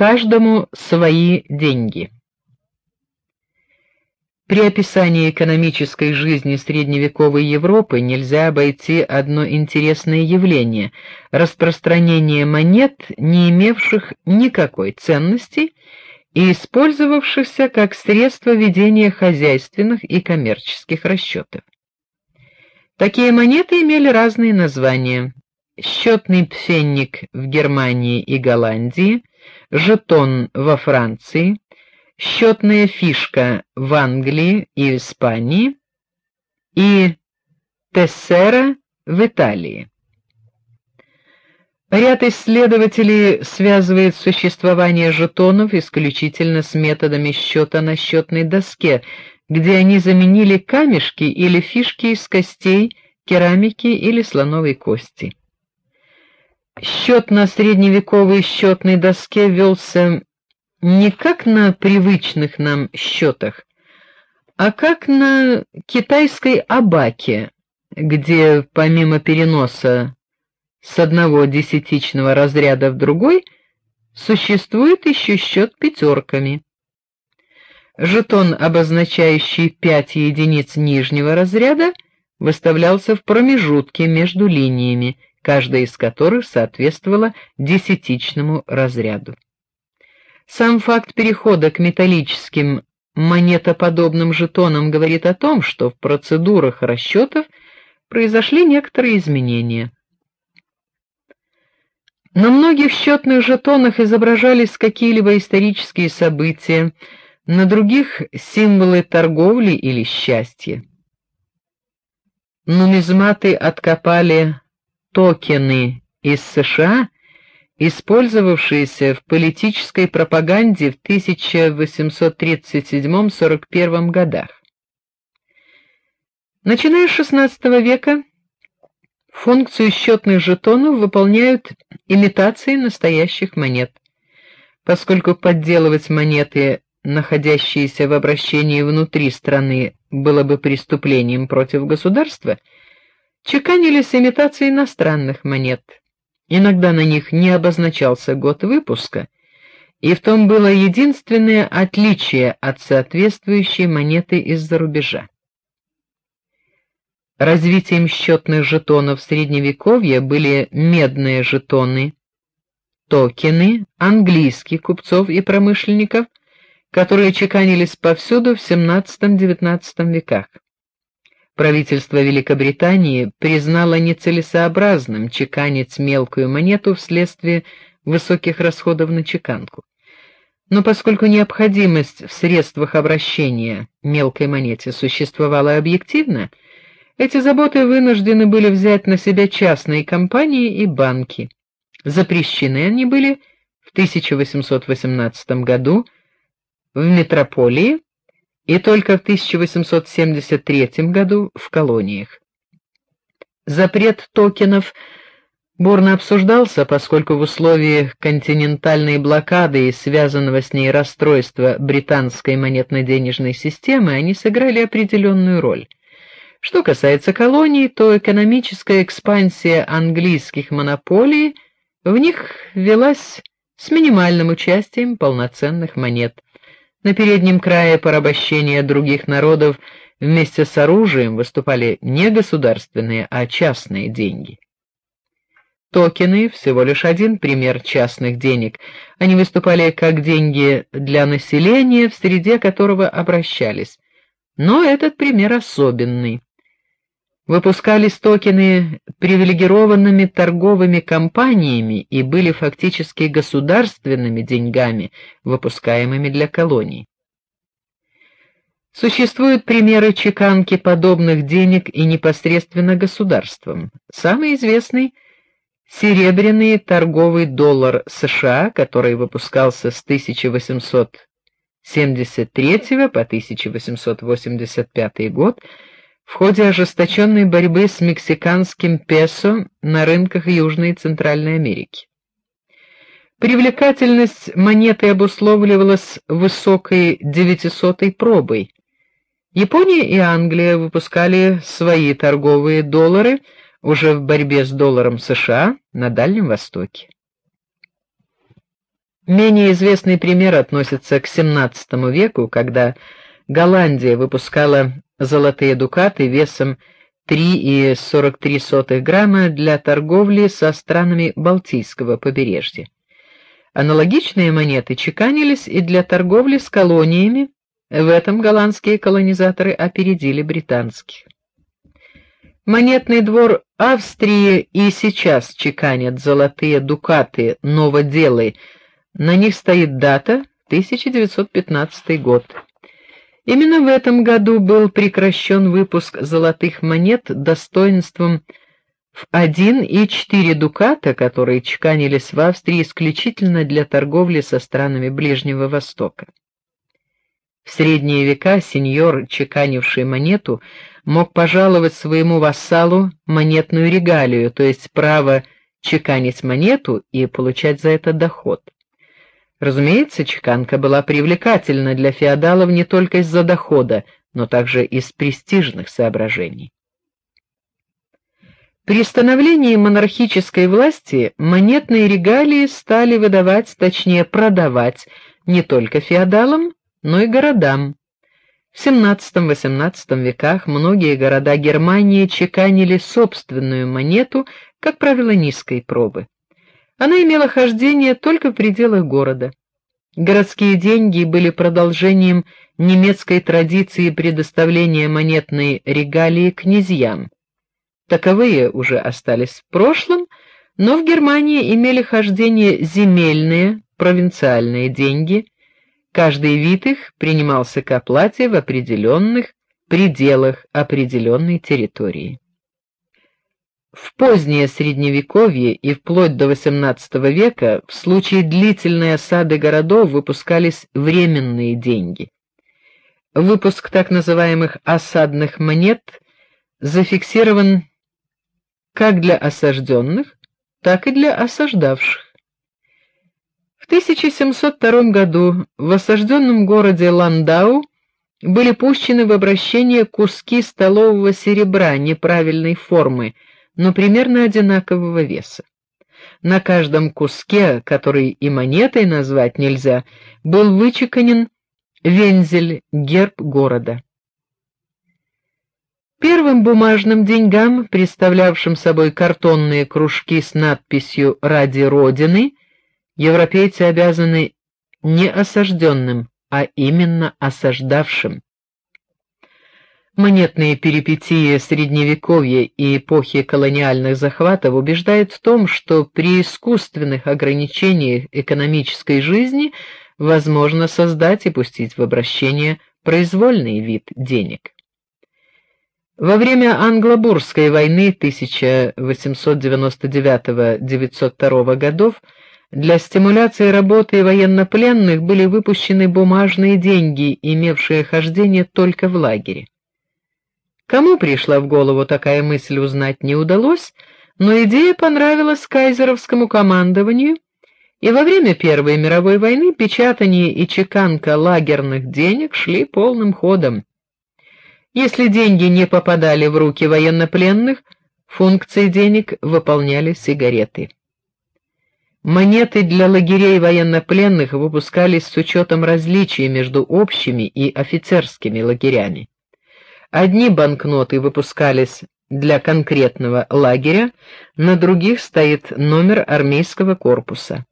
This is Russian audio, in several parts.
каждому свои деньги. При описании экономической жизни средневековой Европы нельзя обойти одно интересное явление распространение монет, не имевших никакой ценности и использовавшихся как средство ведения хозяйственных и коммерческих расчетов. Такие монеты имели разные названия: счетный пфенник в Германии и Голландии, жетон во Франции, счетная фишка в Англии и Испании и тессера в Италии. Ряд исследователей связывает существование жетонов исключительно с методами счета на счетной доске, где они заменили камешки или фишки из костей, керамики или слоновой кости. Счет на средневековой счетной доске велся не как на привычных нам счетах, а как на китайской абаке, где помимо переноса с одного десятичного разряда в другой существует еще счет пятерками. Жетон, обозначающий пять единиц нижнего разряда, выставлялся в промежутке между линиями, каждая из которых соответствовала десятичному разряду. Сам факт перехода к металлическим монетоподобным жетонам говорит о том, что в процедурах расчетов произошли некоторые изменения. На многих счетных жетонах изображались какие-либо исторические события, на других символы торговли или счастья. Нумизматы откопали токены из США использовавшиеся в политической пропаганде в 1837-41 годах. Начиная с XVI века функцию счетных жетонов выполняют имитации настоящих монет. Поскольку подделывать монеты, находящиеся в обращении внутри страны, было бы преступлением против государства, чеканились имитации иностранных монет Иногда на них не обозначался год выпуска, и в том было единственное отличие от соответствующей монеты из-за рубежа. Развитием счетных жетонов средневековья были медные жетоны, токены английских купцов и промышленников, которые чеканились повсюду в XVII-XIX веках правительство Великобритании признало нецелесообразным чеканить мелкую монету вследствие высоких расходов на чеканку. Но поскольку необходимость в средствах обращения мелкой монете существовала объективно, эти заботы вынуждены были взять на себя частные компании и банки. Запрещены они были в 1818 году в метрополии и только в 1873 году в колониях. Запрет токенов бурно обсуждался, поскольку в условиях континентальной блокады и связанного с ней расстройства британской монетно-денежной системы они сыграли определенную роль. Что касается колоний, то экономическая экспансия английских монополий в них велась с минимальным участием полноценных монет. На переднем крае порабощения других народов вместе с оружием выступали не государственные, а частные деньги. Токены всего лишь один пример частных денег. Они выступали как деньги для населения, в среде которого обращались. Но этот пример особенный выпускались токены привилегированными торговыми компаниями и были фактически государственными деньгами, выпускаемыми для колоний. Существуют примеры чеканки подобных денег и непосредственно государством. Самый известный серебряный торговый доллар США, который выпускался с 1873 по 1885 год в ходе ожесточенной борьбы с мексиканским песо на рынках Южной и Центральной Америки. Привлекательность монеты обусловливалась высокой девятисотой пробой. Япония и Англия выпускали свои торговые доллары уже в борьбе с долларом США на Дальнем Востоке. Менее известный пример относится к XVII веку, когда Голландия выпускала золотые дукаты весом 3,43 грамма для торговли со странами Балтийского побережья. Аналогичные монеты чеканились и для торговли с колониями. В этом голландские колонизаторы опередили британских. Монетный двор Австрии и сейчас чеканят золотые дукаты новоделы. На них стоит дата 1915 год. Именно в этом году был прекращен выпуск золотых монет достоинством в 1 и 4 дуката, которые чеканились в Австрии исключительно для торговли со странами Ближнего Востока. В средние века сеньор, чеканивший монету, мог пожаловать своему вассалу монетную регалию, то есть право чеканить монету и получать за это доход. Разумеется, чеканка была привлекательна для феодалов не только из-за дохода, но также из престижных соображений. При становлении монархической власти монетные регалии стали выдавать, точнее продавать, не только феодалам, но и городам. В XVII-XVIII веках многие города Германии чеканили собственную монету, как правило, низкой пробы. Она имела хождение только в пределах города. Городские деньги были продолжением немецкой традиции предоставления монетной регалии князьям. Таковые уже остались в прошлом, но в Германии имели хождение земельные, провинциальные деньги. Каждый вид их принимался к оплате в определенных пределах определенной территории. В позднее средневековье и вплоть до XVIII века в случае длительной осады городов выпускались временные деньги. Выпуск так называемых осадных монет зафиксирован как для осажденных, так и для осаждавших. В 1702 году в осажденном городе Ландау были пущены в обращение куски столового серебра неправильной формы, но примерно одинакового веса. На каждом куске, который и монетой назвать нельзя, был вычеканен вензель, герб города. Первым бумажным деньгам, представлявшим собой картонные кружки с надписью «Ради Родины», европейцы обязаны не осажденным, а именно осаждавшим. Монетные перипетии средневековья и эпохи колониальных захватов убеждают в том, что при искусственных ограничениях экономической жизни возможно создать и пустить в обращение произвольный вид денег. Во время англо-бурской войны 1899-902 годов для стимуляции работы военнопленных были выпущены бумажные деньги, имевшие хождение только в лагере. Кому пришла в голову такая мысль, узнать не удалось, но идея понравилась кайзеровскому командованию, и во время Первой мировой войны печатание и чеканка лагерных денег шли полным ходом. Если деньги не попадали в руки военнопленных, функции денег выполняли сигареты. Монеты для лагерей военнопленных выпускались с учетом различий между общими и офицерскими лагерями. Одни банкноты выпускались для конкретного лагеря, на других стоит номер армейского корпуса.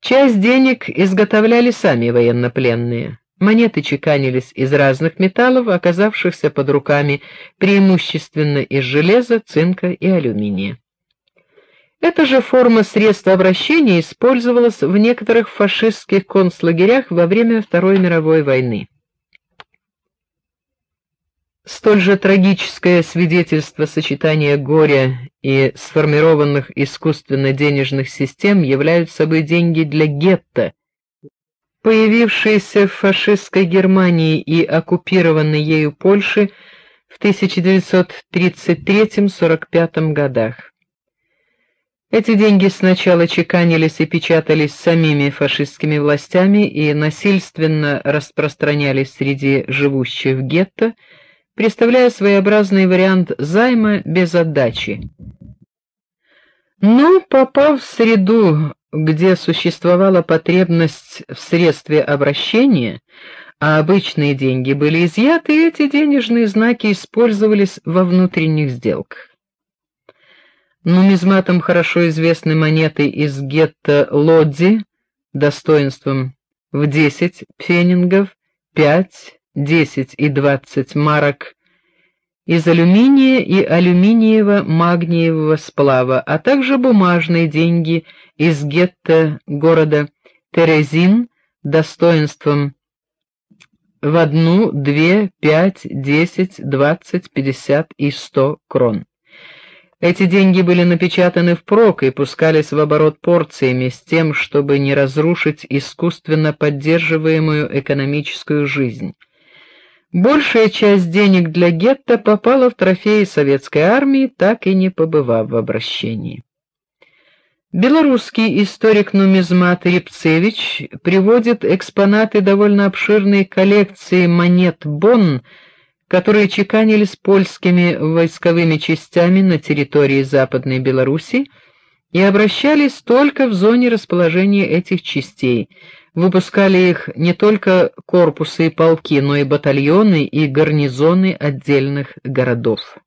Часть денег изготовляли сами военнопленные. Монеты чеканились из разных металлов, оказавшихся под руками преимущественно из железа, цинка и алюминия. Эта же форма средства обращения использовалась в некоторых фашистских концлагерях во время Второй мировой войны. Столь же трагическое свидетельство сочетания горя и сформированных искусственно денежных систем являются собой деньги для гетто, появившиеся в фашистской Германии и оккупированной ею Польши в 1933-45 годах. Эти деньги сначала чеканились и печатались самими фашистскими властями и насильственно распространялись среди живущих в гетто, представляя своеобразный вариант займа без отдачи. Но попав в среду где существовала потребность в средстве обращения, а обычные деньги были изъяты, эти денежные знаки использовались во внутренних сделках. Нумизматам хорошо известны монеты из гетто Лодзи достоинством в 10 пфенингов, 5, 10 и 20 марок из алюминия и алюминиево-магниевого сплава, а также бумажные деньги из гетто города Терезин достоинством в одну, две, пять, десять, двадцать, пятьдесят и сто крон. Эти деньги были напечатаны впрок и пускались в оборот порциями с тем, чтобы не разрушить искусственно поддерживаемую экономическую жизнь. Большая часть денег для гетто попала в трофеи советской армии, так и не побывав в обращении. Белорусский историк-нумизмат Репцевич приводит экспонаты довольно обширной коллекции монет Бонн, которые чеканились польскими войсковыми частями на территории Западной Белоруссии и обращались только в зоне расположения этих частей. Выпускали их не только корпусы и полки, но и батальоны и гарнизоны отдельных городов.